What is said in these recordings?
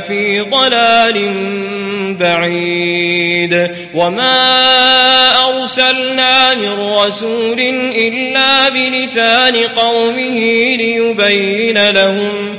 في ضلال بعيد. وما أرسلنا من رسول إلا بلسان قومه ليبين لهم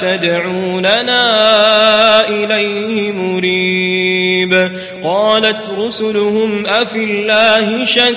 تدعوننا إليه مريب. قالت رسلهم أفي الله شك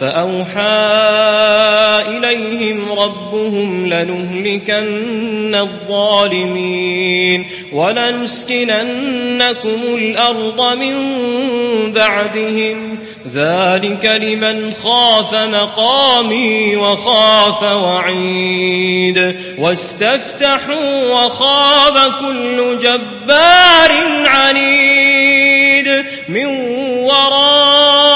فأوحى إليهم ربهم لنهلكن الظالمين ولنسكننكم الأرض من بعدهم ذلك لمن خاف مقامي وخاف وعيد واستفتحوا وخاب كل جبار عنيد من ورائه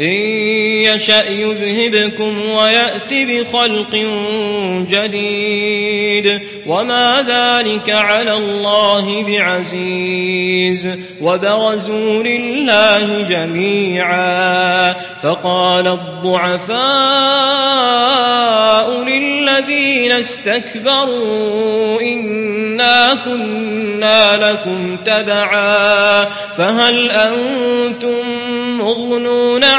إن يشأ يذهبكم ويأت بخلق جديد. وما ذلك على الله بعزيز. وبرزوا لله جميعا. فقال الضعفاء للذين استكبروا إنا كنا لكم تبعا. فهل أنتم مغنون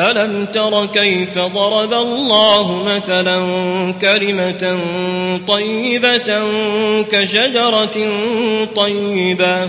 ألم تر كيف ضرب الله مثلا كلمة طيبة كشجرة طيبة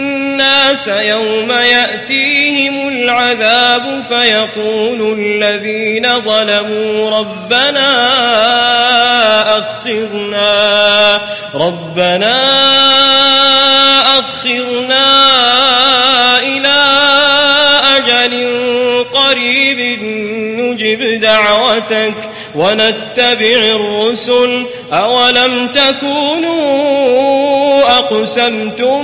الناس يوم يأتيهم العذاب فيقول الذين ظلموا ربنا أخرنا ربنا أخرنا إلى أجل قريب نجب دعوتك ونتبع الرسل. أولم تكونوا أقسمتم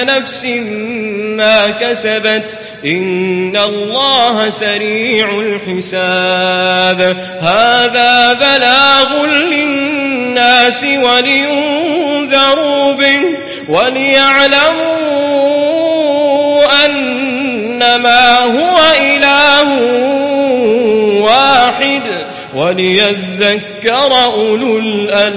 نفس ما كسبت إن الله سريع الحساب. هذا بلاغ للناس ولينذروا به وليعلموا أنما هو إله واحد وليذكر أولو الألباب.